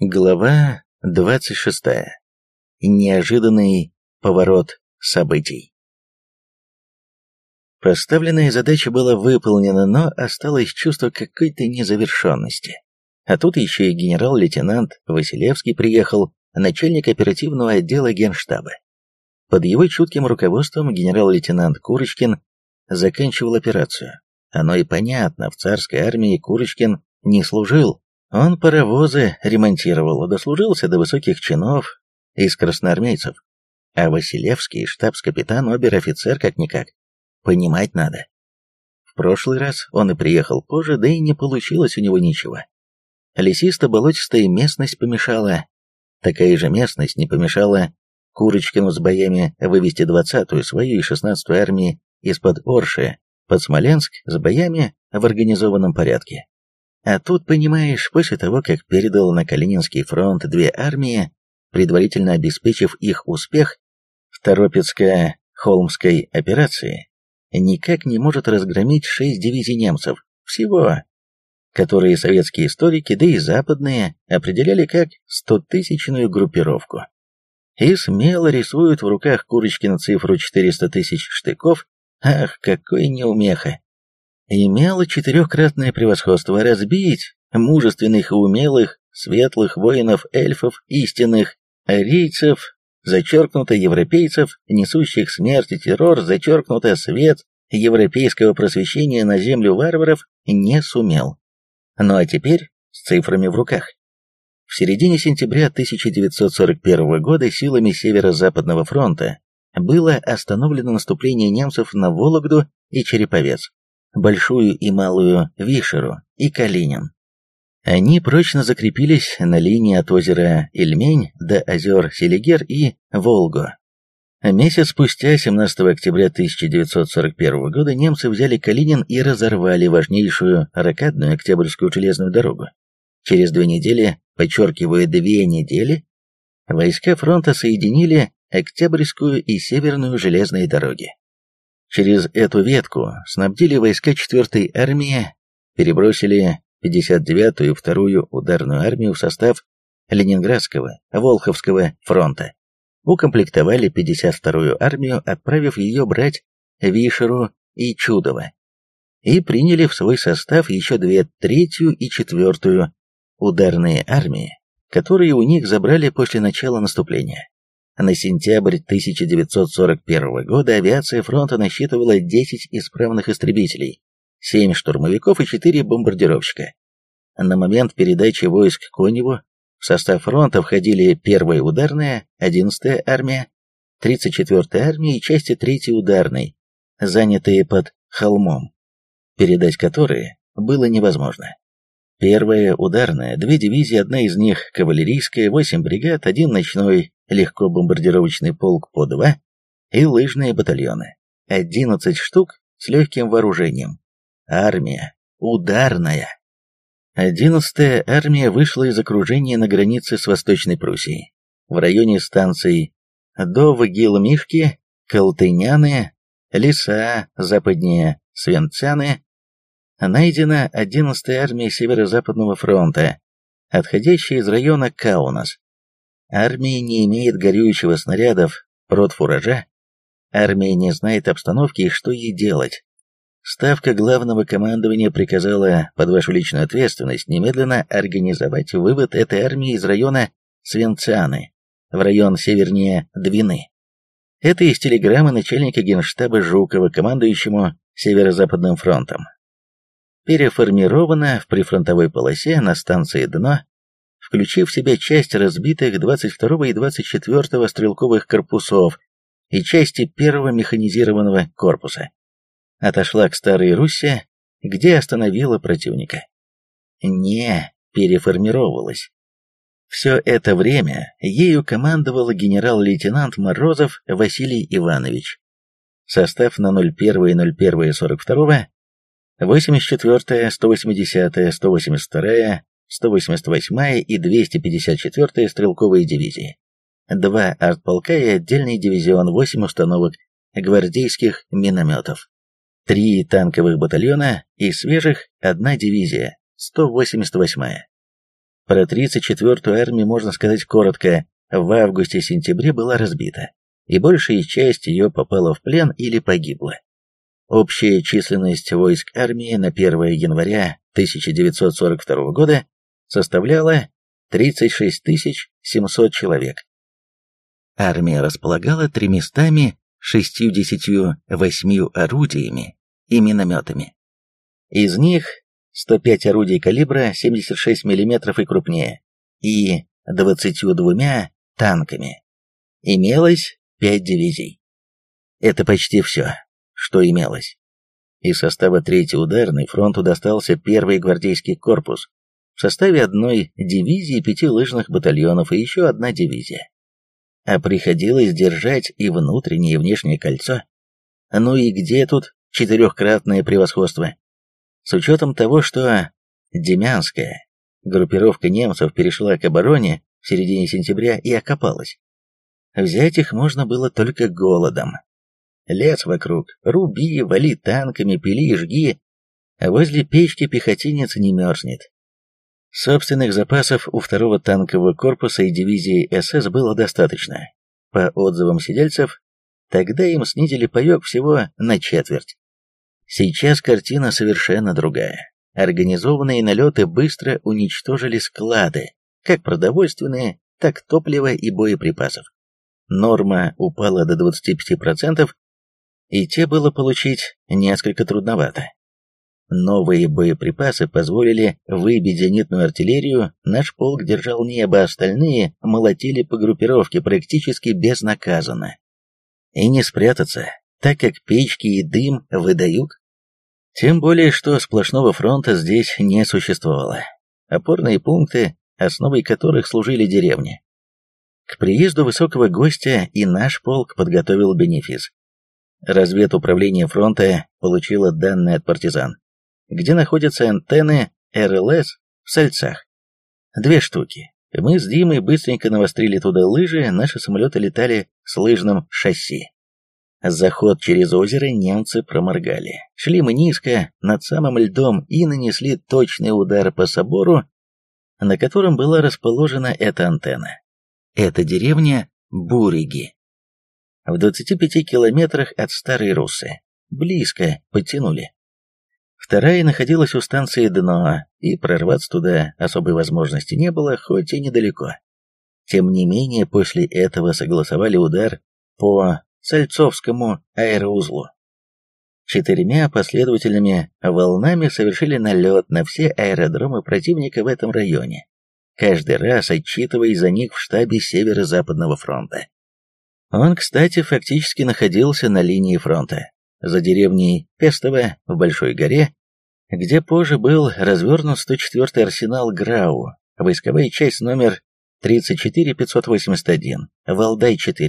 Глава 26. Неожиданный поворот событий. Поставленная задача была выполнена, но осталось чувство какой-то незавершенности. А тут еще и генерал-лейтенант Василевский приехал, начальник оперативного отдела генштаба. Под его чутким руководством генерал-лейтенант Курочкин заканчивал операцию. Оно и понятно, в царской армии Курочкин не служил, он паровозы ремонтировал, дослужился до высоких чинов из красноармейцев. А Василевский, штабс-капитан, обер-офицер как-никак. Понимать надо. В прошлый раз он и приехал позже, да и не получилось у него ничего. Лесисто-болотистая местность помешала. Такая же местность не помешала Курочкину с боями вывести 20-ю свою и 16-ю армии из-под Орши под Смоленск с боями в организованном порядке. А тут, понимаешь, после того, как передал на Калининский фронт две армии, предварительно обеспечив их успех в Торопецко-Холмской операции, никак не может разгромить шесть дивизий немцев, всего, которые советские историки, да и западные, определяли как стотысячную группировку. И смело рисуют в руках Курочкина цифру 400 тысяч штыков, ах, какой неумеха! Имела четырехкратное превосходство разбить мужественных и умелых, светлых воинов-эльфов, истинных арийцев, зачеркнуто европейцев, несущих смерть и террор, зачеркнуто свет европейского просвещения на землю варваров, не сумел. Ну а теперь с цифрами в руках. В середине сентября 1941 года силами Северо-Западного фронта было остановлено наступление немцев на Вологду и Череповец. Большую и Малую Вишеру и Калинин. Они прочно закрепились на линии от озера Ильмень до озер Селигер и Волгу. Месяц спустя, 17 октября 1941 года, немцы взяли Калинин и разорвали важнейшую ракадную Октябрьскую железную дорогу. Через две недели, подчеркивая две недели, войска фронта соединили Октябрьскую и Северную железные дороги. Через эту ветку снабдили войска 4-й армии, перебросили 59-ю и 2-ю ударную армию в состав Ленинградского, Волховского фронта. Укомплектовали 52-ю армию, отправив ее брать Вишеру и Чудово. И приняли в свой состав еще две третью и четвертую ударные армии, которые у них забрали после начала наступления. На сентябрь 1941 года авиация фронта насчитывала 10 исправных истребителей, 7 штурмовиков и 4 бомбардировщика. На момент передачи войск Коневу в состав фронта входили 1-я ударная, 11-я армия, 34-я армия и части 3-й ударной, занятые под холмом, передать которые было невозможно. Первая ударная, две дивизии, одна из них кавалерийская, восемь бригад, один ночной легкобомбардировочный полк по два и лыжные батальоны. Одиннадцать штук с легким вооружением. Армия. Ударная. Одиннадцатая армия вышла из окружения на границе с Восточной Пруссией. В районе станций Довгил-Мишки, Колтыняны, Леса, западнее Свенцаны, найдена 11-я армия Северо-Западного фронта, отходящая из района Каунас. Армия не имеет горючего снарядов, фуража. Армия не знает обстановки и что ей делать. Ставка главного командования приказала под вашу личную ответственность немедленно организовать вывод этой армии из района Свенцианы в район севернее Двины. Это из телеграммы начальника генштаба Жукова, командующему Северо-Западным фронтом переформирована в прифронтовой полосе на станции Дно, включив в себя часть разбитых 22 и 24 стрелковых корпусов и части первого механизированного корпуса. Отошла к Старой Руси, где остановила противника. Не переформировалась. Все это время ею командовал генерал-лейтенант Морозов Василий Иванович. Состав на 01 01 42 84-я, 180-я, 182-я, 188-я и 254-я стрелковые дивизии. Два артполка и отдельный дивизион 8 установок гвардейских минометов. Три танковых батальона и свежих одна дивизия, 188-я. Про 34-ю армию можно сказать коротко. В августе-сентябре была разбита, и большая часть ее попала в плен или погибла. Общая численность войск армии на 1 января 1942 года составляла 36 700 человек. Армия располагала 368 орудиями и минометами. Из них 105 орудий калибра 76 мм и крупнее и 22 танками. Имелось 5 дивизий. Это почти все, что имелось. Из состава 3-й ударной фронту достался первый гвардейский корпус в составе одной дивизии пяти лыжных батальонов и еще одна дивизия. А приходилось держать и внутреннее и внешнее кольцо. Ну и где тут четырехкратное превосходство? С учетом того, что Демянская группировка немцев перешла к обороне в середине сентября и окопалась. Взять их можно было только голодом. Лес вокруг, руби, вали танками, пили и жги, а возле печки пехотинец не мерзнет. Собственных запасов у второго танкового корпуса и дивизии СС было достаточно. По отзывам сидельцев, тогда им снизили паек всего на четверть. Сейчас картина совершенно другая. Организованные налеты быстро уничтожили склады, как продовольственные, так топлива и боеприпасов. Норма упала до 25%, и те было получить несколько трудновато. Новые боеприпасы позволили выбить зенитную артиллерию, наш полк держал небо, остальные молотили по группировке практически безнаказанно. И не спрятаться, так как печки и дым выдают. Тем более, что сплошного фронта здесь не существовало. Опорные пункты, основой которых служили деревни. К приезду высокого гостя и наш полк подготовил бенефис. Разведуправление фронта получило данные от партизан, где находятся антенны РЛС в Сальцах. Две штуки. Мы с Димой быстренько навострили туда лыжи, наши самолеты летали с лыжным шасси. Заход через озеро немцы проморгали. Шли мы низко, над самым льдом, и нанесли точный удар по собору, на котором была расположена эта антенна. Это деревня Буриги. В 25 километрах от Старой Русы. Близко подтянули. Вторая находилась у станции Дно, и прорваться туда особой возможности не было, хоть и недалеко. Тем не менее, после этого согласовали удар по Сальцовскому аэроузлу. Четырьмя последовательными волнами совершили налет на все аэродромы противника в этом районе, каждый раз отчитываясь за них в штабе Северо-Западного фронта. Он, кстати, фактически находился на линии фронта, за деревней Пестово в Большой горе, где позже был развернут 104-й арсенал ГРАУ, войсковая часть номер 34581, Валдай-4.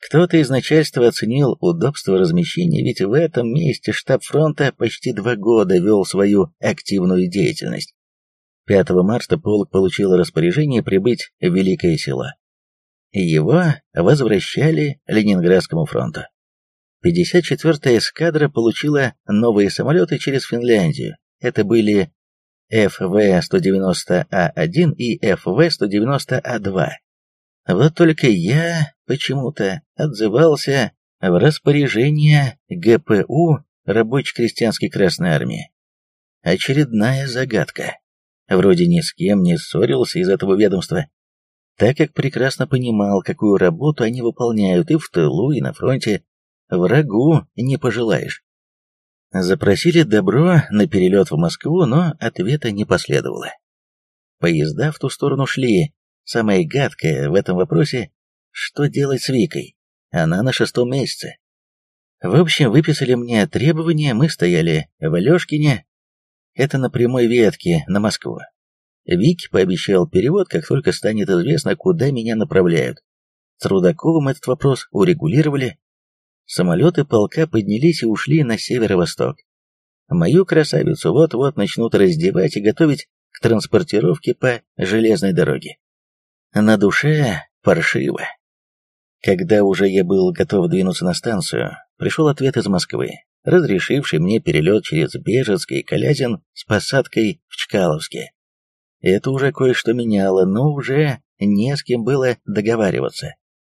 Кто-то из начальства оценил удобство размещения, ведь в этом месте штаб фронта почти два года вел свою активную деятельность. 5 марта полк получил распоряжение прибыть в Великое село. Его возвращали Ленинградскому фронту. 54-я эскадра получила новые самолеты через Финляндию. Это были ФВ-190А1 и ФВ-190А2. Вот только я почему-то отзывался в распоряжение ГПУ Рабоче-крестьянской Красной Армии. Очередная загадка. Вроде ни с кем не ссорился из этого ведомства, так как прекрасно понимал, какую работу они выполняют и в тылу, и на фронте. Врагу не пожелаешь. Запросили добро на перелет в Москву, но ответа не последовало. Поезда в ту сторону шли, Самое гадкое в этом вопросе, что делать с Викой? Она на шестом месяце. В общем, выписали мне требования, мы стояли в Алешкине, это на прямой ветке, на Москву. Вик пообещал перевод, как только станет известно, куда меня направляют. С Рудаковым этот вопрос урегулировали. Самолеты полка поднялись и ушли на северо-восток. Мою красавицу вот-вот начнут раздевать и готовить к транспортировке по железной дороге. На душе паршиво. Когда уже я был готов двинуться на станцию, пришел ответ из Москвы, разрешивший мне перелет через Бежецк и Калязин с посадкой в Чкаловске. Это уже кое-что меняло, но уже не с кем было договариваться.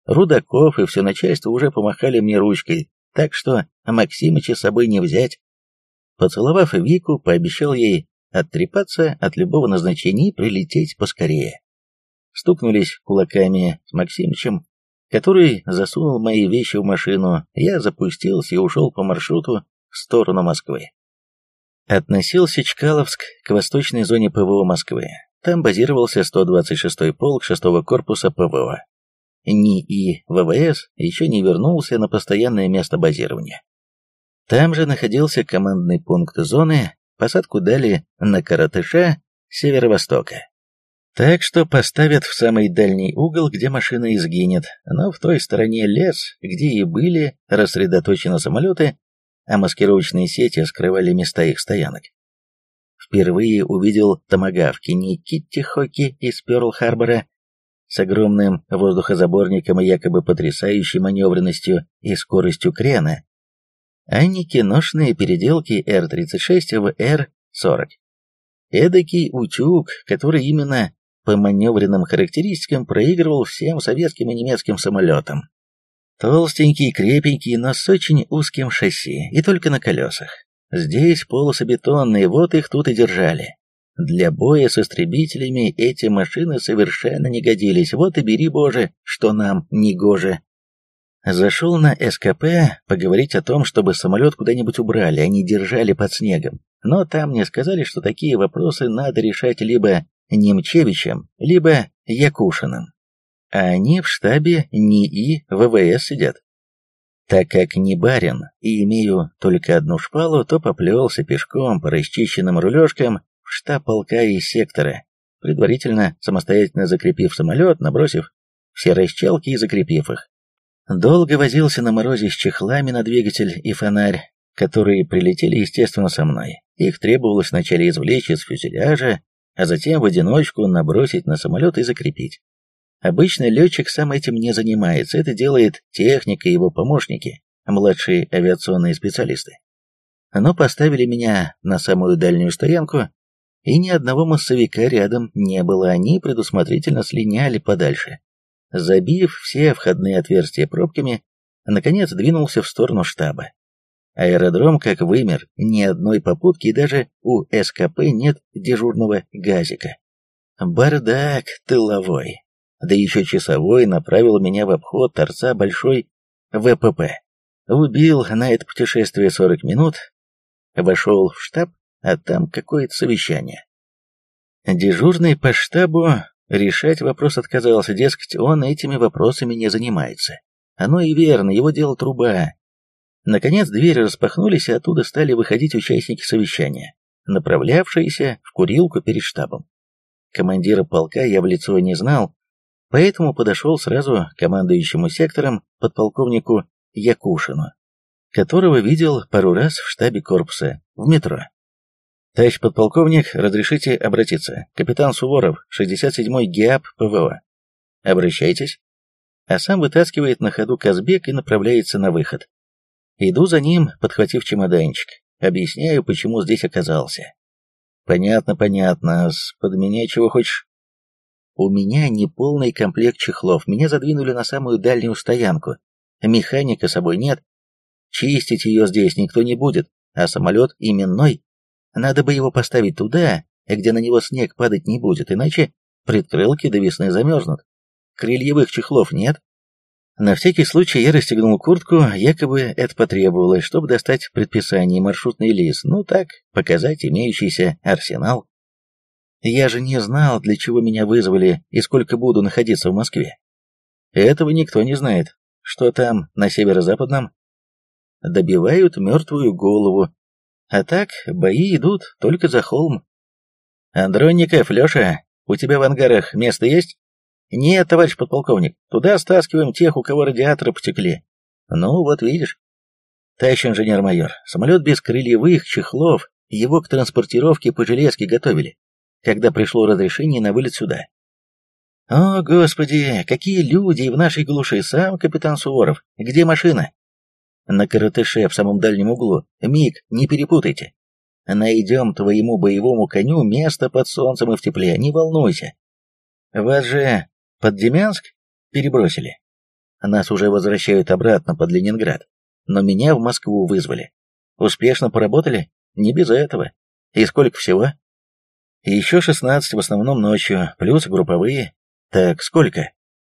Рудаков и все начальство уже помахали мне ручкой, так что Максимыча с собой не взять. Поцеловав Вику, пообещал ей оттрепаться от любого назначения и прилететь поскорее. Стукнулись кулаками с Максимычем, который засунул мои вещи в машину, я запустился и ушел по маршруту в сторону Москвы. Относился Чкаловск к восточной зоне ПВО Москвы. Там базировался 126-й полк 6-го корпуса ПВО. НИИ ВВС еще не вернулся на постоянное место базирования. Там же находился командный пункт зоны, посадку дали на Каратыша северо-востока. Так что поставят в самый дальний угол, где машина изгинет, но в той стороне лес, где и были рассредоточены самолеты, а маскировочные сети скрывали места их стоянок. Впервые увидел томагавки не Китти Хоки из Пёрл-Харбора с огромным воздухозаборником и якобы потрясающей маневренностью и скоростью крена, а не киношные переделки Р-36 в Р-40. Эдакий утюг, который именно по маневренным характеристикам проигрывал всем советским и немецким самолетам. Толстенький, крепенький, но с очень узким шасси, и только на колесах. Здесь полосы бетонные, вот их тут и держали. Для боя с истребителями эти машины совершенно не годились, вот и бери, боже, что нам не гоже. Зашел на СКП поговорить о том, чтобы самолет куда-нибудь убрали, а не держали под снегом. Но там мне сказали, что такие вопросы надо решать либо Немчевичем, либо Якушиным. А они в штабе НИИ ВВС сидят. Так как не барин и имею только одну шпалу, то поплелся пешком по расчищенным рулежкам штаб полка и сектора, предварительно самостоятельно закрепив самолет, набросив все расчелки и закрепив их. Долго возился на морозе с чехлами на двигатель и фонарь, которые прилетели, естественно, со мной. Их требовалось вначале извлечь из фюзеляжа, а затем в одиночку набросить на самолет и закрепить. Обычно летчик сам этим не занимается, это делает техника и его помощники, младшие авиационные специалисты. Но поставили меня на самую дальнюю стоянку, и ни одного массовика рядом не было, они предусмотрительно слиняли подальше. Забив все входные отверстия пробками, наконец двинулся в сторону штаба. Аэродром как вымер, ни одной попутки, и даже у СКП нет дежурного газика. Бардак тыловой. Да еще часовой направил меня в обход торца большой ВПП. Убил на это путешествие 40 минут, вошел в штаб, а там какое-то совещание. Дежурный по штабу решать вопрос отказался, дескать, он этими вопросами не занимается. Оно и верно, его дело труба, Наконец двери распахнулись, и оттуда стали выходить участники совещания, направлявшиеся в курилку перед штабом. Командира полка я в лицо не знал, поэтому подошел сразу к командующему сектором подполковнику Якушину, которого видел пару раз в штабе корпуса, в метро. «Товарищ подполковник, разрешите обратиться. Капитан Суворов, 67-й ГИАП ПВО. Обращайтесь». А сам вытаскивает на ходу Казбек и направляется на выход. Иду за ним, подхватив чемоданчик. Объясняю, почему здесь оказался. Понятно, понятно. Под меня чего хочешь? У меня не полный комплект чехлов. Меня задвинули на самую дальнюю стоянку. Механика с собой нет. Чистить ее здесь никто не будет. А самолет именной. Надо бы его поставить туда, где на него снег падать не будет, иначе предкрылки до весны замерзнут. Крыльевых чехлов нет, на всякий случай я расстегнул куртку, якобы это потребовалось, чтобы достать предписание и маршрутный лист, ну так, показать имеющийся арсенал. Я же не знал, для чего меня вызвали и сколько буду находиться в Москве. Этого никто не знает. Что там, на северо-западном? Добивают мертвую голову. А так, бои идут только за холм. Андронников, Леша, у тебя в ангарах место есть? «Нет, товарищ подполковник, туда стаскиваем тех, у кого радиаторы потекли». «Ну, вот видишь». «Товарищ инженер-майор, самолет без крыльевых, чехлов, его к транспортировке по железке готовили, когда пришло разрешение на вылет сюда». «О, господи, какие люди в нашей глуши! Сам капитан Суворов. Где машина?» «На коротыше в самом дальнем углу. Миг, не перепутайте». Найдем твоему боевому коню место под солнцем и в тепле, не волнуйся. Вас же под Демянск перебросили. Нас уже возвращают обратно под Ленинград, но меня в Москву вызвали. Успешно поработали? Не без этого. И сколько всего? Еще 16 в основном ночью, плюс групповые. Так сколько?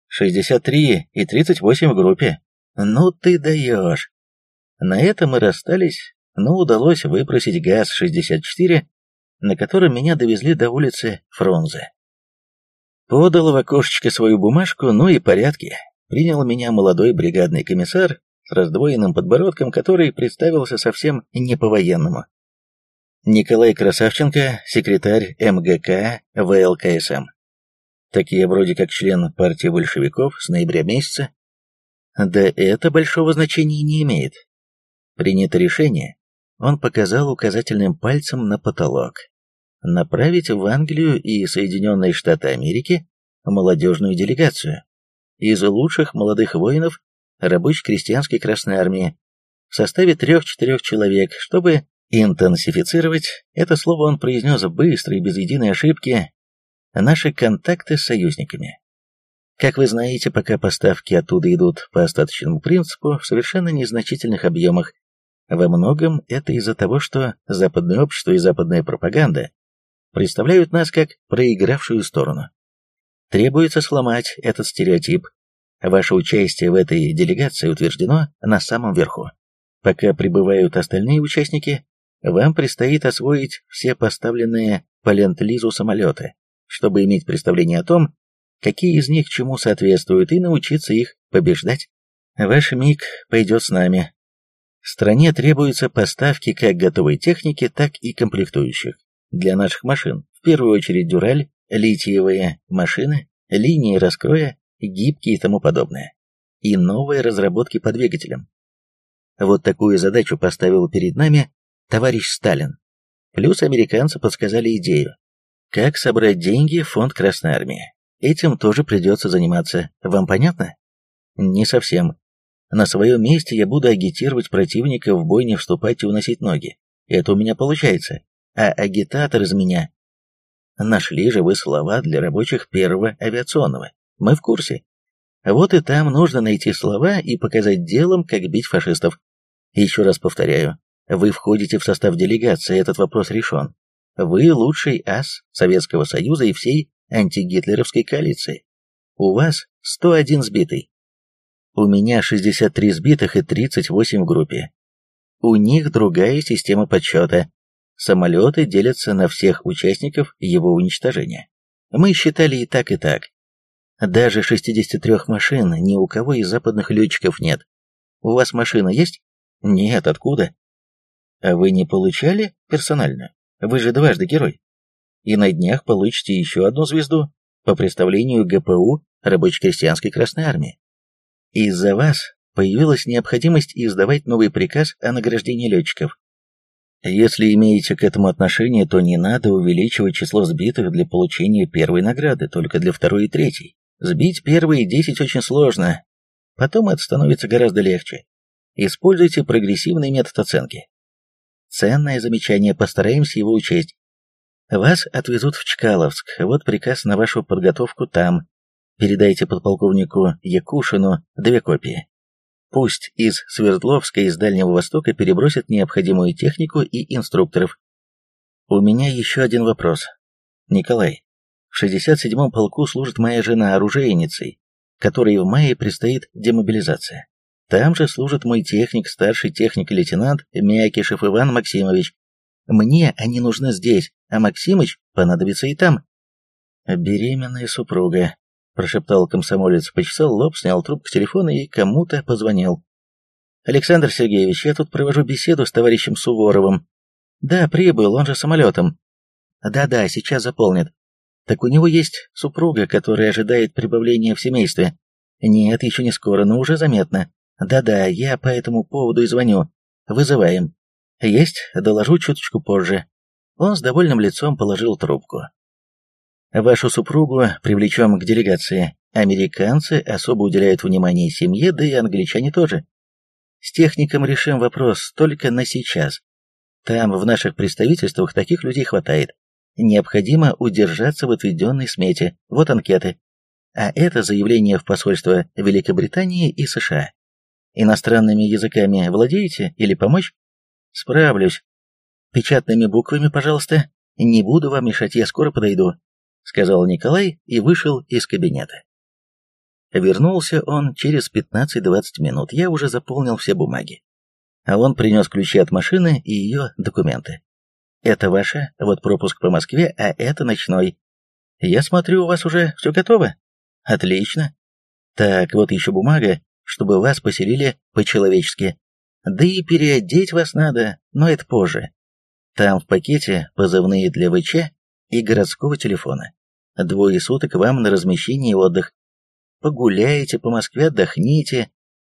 63 и 38 в группе. Ну ты даешь. На этом мы расстались, но удалось выпросить ГАЗ-64, на котором меня довезли до улицы Фрунзе. Подал в окошечко свою бумажку, ну и порядки. Принял меня молодой бригадный комиссар с раздвоенным подбородком, который представился совсем не по-военному. Николай Красавченко, секретарь МГК ВЛКСМ. Такие вроде как член партии большевиков с ноября месяца. Да это большого значения не имеет. Принято решение, он показал указательным пальцем на потолок. Направить в Англию и Соединенные Штаты Америки молодежную делегацию из лучших молодых воинов рабоче-крестьянской Красной Армии в составе трех-четырех человек, чтобы интенсифицировать, это слово он произнес быстро и без единой ошибки, наши контакты с союзниками. Как вы знаете, пока поставки оттуда идут по остаточному принципу в совершенно незначительных объемах, во многом это из-за того, что западное общество и западная пропаганда представляют нас как проигравшую сторону. Требуется сломать этот стереотип. Ваше участие в этой делегации утверждено на самом верху. Пока прибывают остальные участники, вам предстоит освоить все поставленные по ленд-лизу самолеты, чтобы иметь представление о том, какие из них чему соответствуют, и научиться их побеждать. Ваш МиГ пойдет с нами, Стране требуются поставки как готовой техники, так и комплектующих. Для наших машин, в первую очередь дюраль, литиевые машины, линии раскроя, гибкие и тому подобное. И новые разработки по двигателям. Вот такую задачу поставил перед нами товарищ Сталин. Плюс американцы подсказали идею. Как собрать деньги в фонд Красной Армии. Этим тоже придется заниматься. Вам понятно? Не совсем. На своем месте я буду агитировать противника в бой не вступать и уносить ноги. Это у меня получается. А агитатор из меня... Нашли же вы слова для рабочих первого авиационного. Мы в курсе. Вот и там нужно найти слова и показать делом, как бить фашистов. Еще раз повторяю, вы входите в состав делегации, этот вопрос решен. Вы лучший ас Советского Союза и всей антигитлеровской коалиции. У вас 101 сбитый. У меня 63 сбитых и 38 в группе. У них другая система подсчета. Самолеты делятся на всех участников его уничтожения. Мы считали и так, и так. Даже 63 машин ни у кого из западных летчиков нет. У вас машина есть? Нет, откуда? А вы не получали персонально? Вы же дважды герой. И на днях получите еще одну звезду по представлению ГПУ Рабоче-крестьянской Красной Армии. Из-за вас появилась необходимость издавать новый приказ о награждении летчиков. Если имеете к этому отношение, то не надо увеличивать число сбитых для получения первой награды, только для второй и третьей. Сбить первые десять очень сложно, потом это становится гораздо легче. Используйте прогрессивный метод оценки. Ценное замечание, постараемся его учесть. Вас отвезут в Чкаловск, вот приказ на вашу подготовку там, Передайте подполковнику Якушину две копии. Пусть из Свердловска и из Дальнего Востока перебросят необходимую технику и инструкторов. У меня еще один вопрос. Николай, в 67-м полку служит моя жена оружейницей, которой в мае предстоит демобилизация. Там же служит мой техник, старший техник-лейтенант Мякишев Иван Максимович. Мне они нужны здесь, а Максимыч понадобится и там. Беременная супруга, прошептал комсомолец, почесал лоб, снял трубку телефона и кому-то позвонил. «Александр Сергеевич, я тут провожу беседу с товарищем Суворовым. Да, прибыл, он же самолетом. Да-да, сейчас заполнит. Так у него есть супруга, которая ожидает прибавления в семействе. Нет, еще не скоро, но уже заметно. Да-да, я по этому поводу и звоню. Вызываем. Есть, доложу чуточку позже. Он с довольным лицом положил трубку. Вашу супругу привлечем к делегации. Американцы особо уделяют внимание семье, да и англичане тоже. С техником решим вопрос только на сейчас. Там в наших представительствах таких людей хватает. Необходимо удержаться в отведенной смете. Вот анкеты. А это заявление в посольство Великобритании и США. Иностранными языками владеете или помочь? Справлюсь. Печатными буквами, пожалуйста. Не буду вам мешать, я скоро подойду, сказал Николай и вышел из кабинета. Вернулся он через 15-20 минут. Я уже заполнил все бумаги. А он принес ключи от машины и ее документы. Это ваше, вот пропуск по Москве, а это ночной. Я смотрю, у вас уже все готово. Отлично. Так, вот еще бумага, чтобы вас поселили по-человечески. Да и переодеть вас надо, но это позже. Там в пакете позывные для ВЧ и городского телефона. Двое суток вам на размещение и отдых. Погуляете по Москве, отдохните,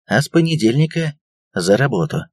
а с понедельника за работу.